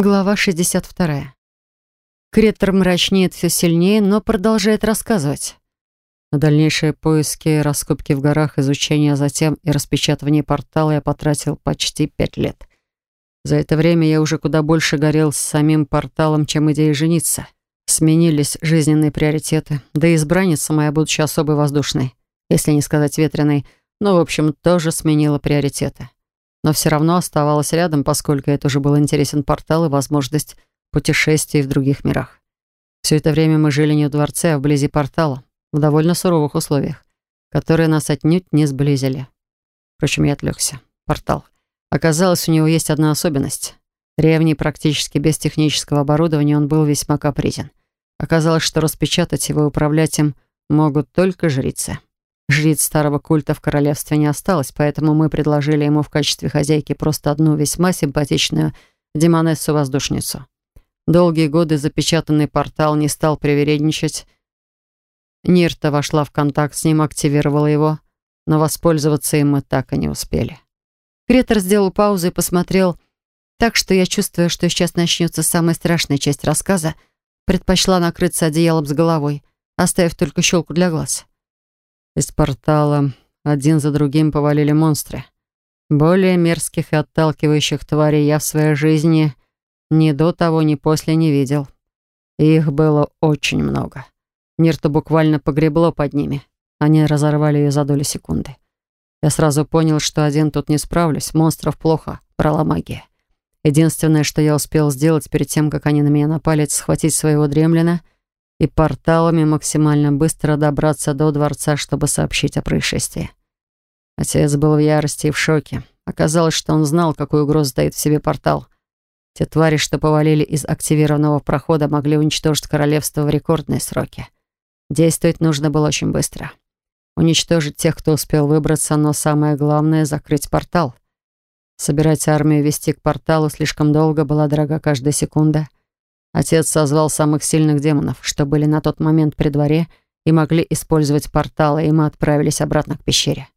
Глава 62. Кретор мрачнеет все сильнее, но продолжает рассказывать. На дальнейшие поиски, раскопки в горах, изучение, а затем и распечатывание портала я потратил почти пять лет. За это время я уже куда больше горел с самим порталом, чем идеей жениться. Сменились жизненные приоритеты, да и избранница моя, будучи особой воздушной, если не сказать ветреной, но, в общем, тоже сменила приоритеты но все равно оставалась рядом, поскольку это уже был интересен портал и возможность путешествий в других мирах. Все это время мы жили не в дворце, а вблизи портала, в довольно суровых условиях, которые нас отнюдь не сблизили. Впрочем, я отвлекся. Портал. Оказалось, у него есть одна особенность. Древний, практически без технического оборудования, он был весьма капризен. Оказалось, что распечатать его и управлять им могут только жрицы. Жриц старого культа в королевстве не осталось, поэтому мы предложили ему в качестве хозяйки просто одну весьма симпатичную демонессу-воздушницу. Долгие годы запечатанный портал не стал привередничать. Нирта вошла в контакт с ним, активировала его, но воспользоваться им мы так и не успели. Кретор сделал паузу и посмотрел так, что я, чувствую, что сейчас начнется самая страшная часть рассказа, предпочла накрыться одеялом с головой, оставив только щелку для глаз. Из портала один за другим повалили монстры. Более мерзких и отталкивающих тварей я в своей жизни ни до того, ни после не видел. их было очень много. Нирту буквально погребло под ними. Они разорвали ее за долю секунды. Я сразу понял, что один тут не справлюсь. Монстров плохо брала магия. Единственное, что я успел сделать перед тем, как они на меня напали, схватить своего дремлина — и порталами максимально быстро добраться до дворца, чтобы сообщить о происшествии. Отец был в ярости и в шоке. Оказалось, что он знал, какую угрозу стоит в себе портал. Те твари, что повалили из активированного прохода, могли уничтожить королевство в рекордные сроки. Действовать нужно было очень быстро. Уничтожить тех, кто успел выбраться, но самое главное — закрыть портал. Собирать армию и вести к порталу слишком долго, была дорога каждая секунда — Отец созвал самых сильных демонов, что были на тот момент при дворе и могли использовать порталы, и мы отправились обратно к пещере.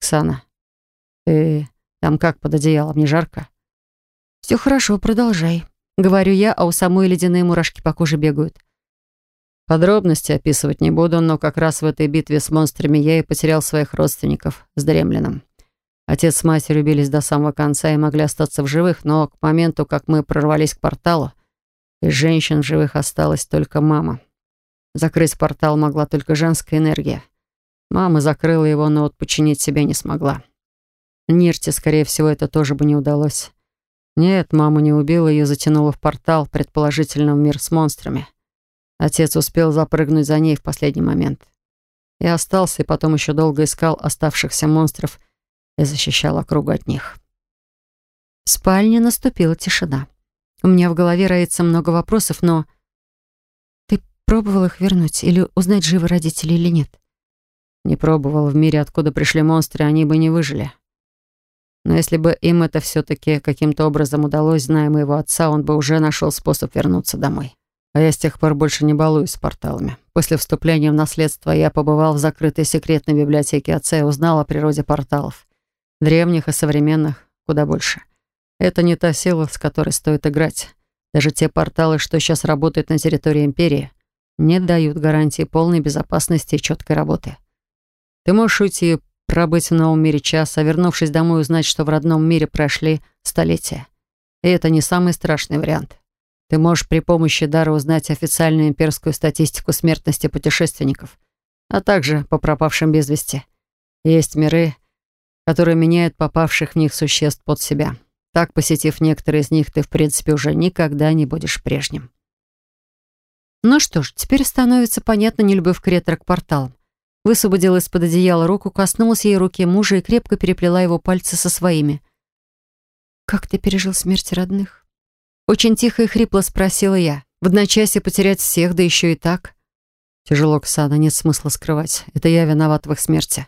«Ксана, ты там как под одеялом, не жарко?» «Все хорошо, продолжай», — говорю я, а у самой ледяные мурашки по коже бегают. Подробности описывать не буду, но как раз в этой битве с монстрами я и потерял своих родственников с Дремлином. Отец с матерью бились до самого конца и могли остаться в живых, но к моменту, как мы прорвались к порталу, из женщин в живых осталась только мама. Закрыть портал могла только женская энергия. Мама закрыла его, но вот починить себя не смогла. Нирте, скорее всего, это тоже бы не удалось. Нет, маму не убила, ее затянуло в портал, предположительно в мир с монстрами. Отец успел запрыгнуть за ней в последний момент. Я остался и потом еще долго искал оставшихся монстров и защищал округу от них. В спальне наступила тишина. У меня в голове роится много вопросов, но... Ты пробовал их вернуть или узнать, живы родители или нет? Не пробовал. В мире, откуда пришли монстры, они бы не выжили. Но если бы им это все-таки каким-то образом удалось, зная моего отца, он бы уже нашел способ вернуться домой. А я с тех пор больше не балуюсь с порталами. После вступления в наследство я побывал в закрытой секретной библиотеке отца и узнал о природе порталов. Древних и современных куда больше. Это не та сила, с которой стоит играть. Даже те порталы, что сейчас работают на территории Империи, не дают гарантии полной безопасности и четкой работы. Ты можешь уйти пробыть в новом мире час, а вернувшись домой, узнать, что в родном мире прошли столетия. И это не самый страшный вариант. Ты можешь при помощи дара узнать официальную имперскую статистику смертности путешественников, а также по пропавшим без вести. Есть миры, которые меняют попавших в них существ под себя. Так, посетив некоторые из них, ты, в принципе, уже никогда не будешь прежним. Ну что ж, теперь становится понятно нелюбовь к порталам. Высвободила из-под одеяла руку, коснулась ей руки мужа и крепко переплела его пальцы со своими. «Как ты пережил смерть родных?» Очень тихо и хрипло спросила я. В одночасье потерять всех, да еще и так. Тяжело, Ксана, нет смысла скрывать. Это я виноват в их смерти.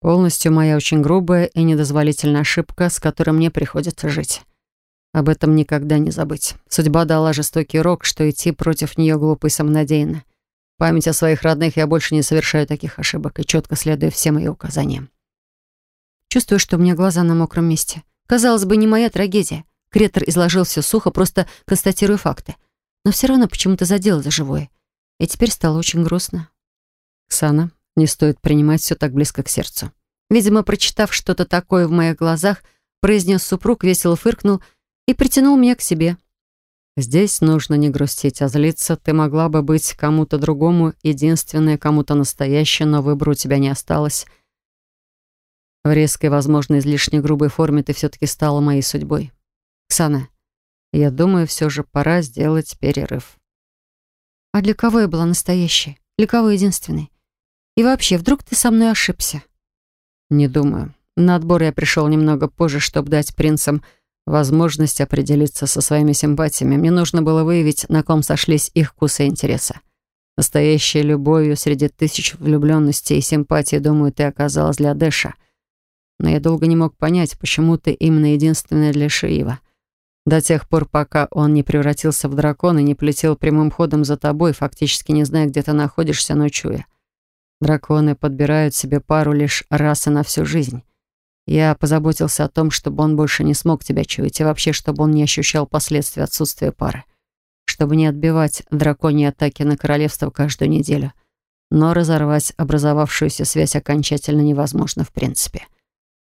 Полностью моя очень грубая и недозволительная ошибка, с которой мне приходится жить. Об этом никогда не забыть. Судьба дала жестокий урок, что идти против нее глупо и самонадеянно. Память о своих родных я больше не совершаю таких ошибок и четко следую всем ее указаниям. Чувствую, что у меня глаза на мокром месте. Казалось бы, не моя трагедия. Кретор изложил все сухо, просто констатируя факты. Но все равно почему-то задел за живое. И теперь стало очень грустно. Ксана, не стоит принимать все так близко к сердцу. Видимо, прочитав что-то такое в моих глазах, произнес супруг, весело фыркнул и притянул меня к себе. Здесь нужно не грустить, а злиться. Ты могла бы быть кому-то другому, единственное, кому-то настоящее, но выбора у тебя не осталось. В резкой, возможно, излишне грубой форме ты все-таки стала моей судьбой. Ксана, я думаю, все же пора сделать перерыв. А для кого я была настоящей? Для кого единственной? И вообще, вдруг ты со мной ошибся? Не думаю. На отбор я пришел немного позже, чтобы дать принцам возможность определиться со своими симпатиями. Мне нужно было выявить, на ком сошлись их вкусы и интересы. Настоящей любовью среди тысяч влюбленностей и симпатий, думаю, ты оказалась для Дэша. Но я долго не мог понять, почему ты именно единственная для Шиива. До тех пор, пока он не превратился в дракона и не полетел прямым ходом за тобой, фактически не зная, где ты находишься, но чуя. Драконы подбирают себе пару лишь раз и на всю жизнь. Я позаботился о том, чтобы он больше не смог тебя чуять, и вообще, чтобы он не ощущал последствий отсутствия пары. Чтобы не отбивать драконьи атаки на королевство каждую неделю. Но разорвать образовавшуюся связь окончательно невозможно в принципе.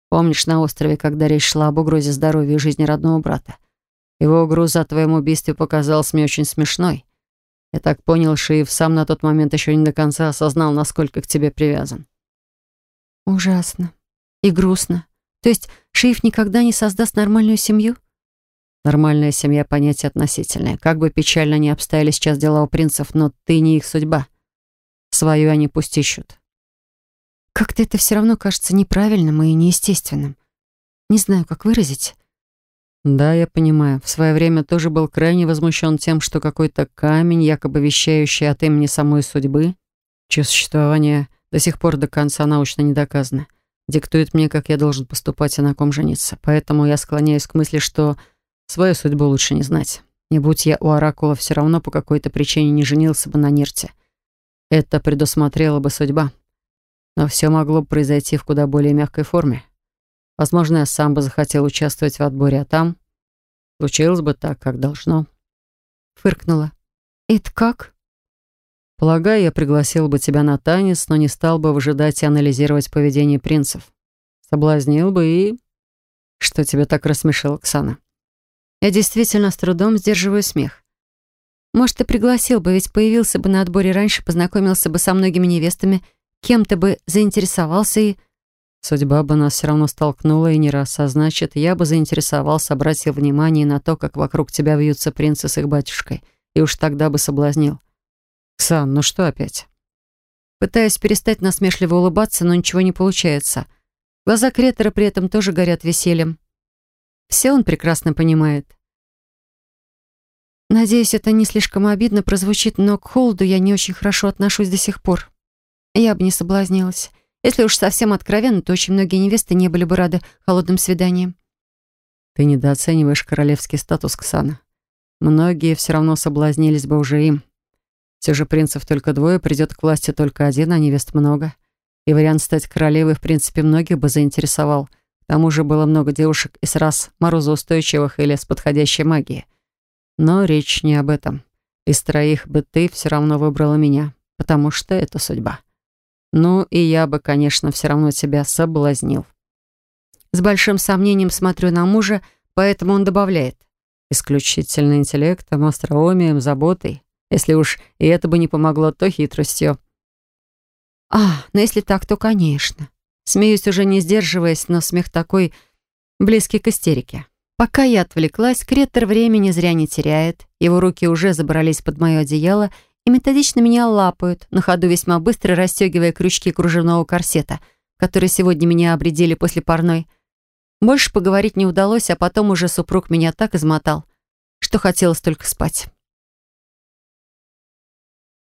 Помнишь на острове, когда речь шла об угрозе здоровью и жизни родного брата? Его угроза о твоем убийстве показалась мне очень смешной. Я так понял, Шиев сам на тот момент еще не до конца осознал, насколько к тебе привязан. Ужасно. И грустно. То есть Шиев никогда не создаст нормальную семью? Нормальная семья — понятие относительное. Как бы печально ни обстояли сейчас дела у принцев, но ты не их судьба. Свою они пусть ищут. Как-то это все равно кажется неправильным и неестественным. Не знаю, как выразить. Да, я понимаю. В свое время тоже был крайне возмущен тем, что какой-то камень, якобы вещающий от имени самой судьбы, чье существование до сих пор до конца научно не доказано, диктует мне, как я должен поступать и на ком жениться. Поэтому я склоняюсь к мысли, что свою судьбу лучше не знать. Не будь я у Оракула, все равно по какой-то причине не женился бы на Нирте. Это предусмотрела бы судьба. Но все могло бы произойти в куда более мягкой форме. Возможно, я сам бы захотел участвовать в отборе, а там случилось бы так, как должно. Фыркнула. «Это как?» Полагаю, я пригласил бы тебя на танец, но не стал бы выжидать и анализировать поведение принцев. Соблазнил бы и... Что тебя так рассмешило, Оксана? Я действительно с трудом сдерживаю смех. Может, ты пригласил бы, ведь появился бы на отборе раньше, познакомился бы со многими невестами, кем-то бы заинтересовался и... Судьба бы нас все равно столкнула и не раз, а значит, я бы заинтересовался, обратил внимание на то, как вокруг тебя вьются принцы с их батюшкой, и уж тогда бы соблазнил. «Ксан, ну что опять?» Пытаюсь перестать насмешливо улыбаться, но ничего не получается. Глаза Кретера при этом тоже горят весельем. Все он прекрасно понимает. Надеюсь, это не слишком обидно прозвучит, но к холоду я не очень хорошо отношусь до сих пор. Я бы не соблазнилась. Если уж совсем откровенно, то очень многие невесты не были бы рады холодным свиданиям. Ты недооцениваешь королевский статус Ксана. Многие все равно соблазнились бы уже им. Все же принцев только двое, придет к власти только один, а невест много. И вариант стать королевой, в принципе, многих бы заинтересовал. К тому же было много девушек из раз морозоустойчивых или с подходящей магией. Но речь не об этом. Из троих бы ты все равно выбрала меня, потому что это судьба. Ну, и я бы, конечно, все равно тебя соблазнил. С большим сомнением смотрю на мужа, поэтому он добавляет. Исключительно интеллектом, остроумием, заботой. Если уж и это бы не помогло, то хитростью. А, ну если так, то конечно. Смеюсь уже не сдерживаясь, но смех такой близкий к истерике. Пока я отвлеклась, Кретор времени зря не теряет. Его руки уже забрались под мое одеяло и методично меня лапают, на ходу весьма быстро расстегивая крючки кружевного корсета, который сегодня меня обредили после парной. Больше поговорить не удалось, а потом уже супруг меня так измотал, что хотелось только спать.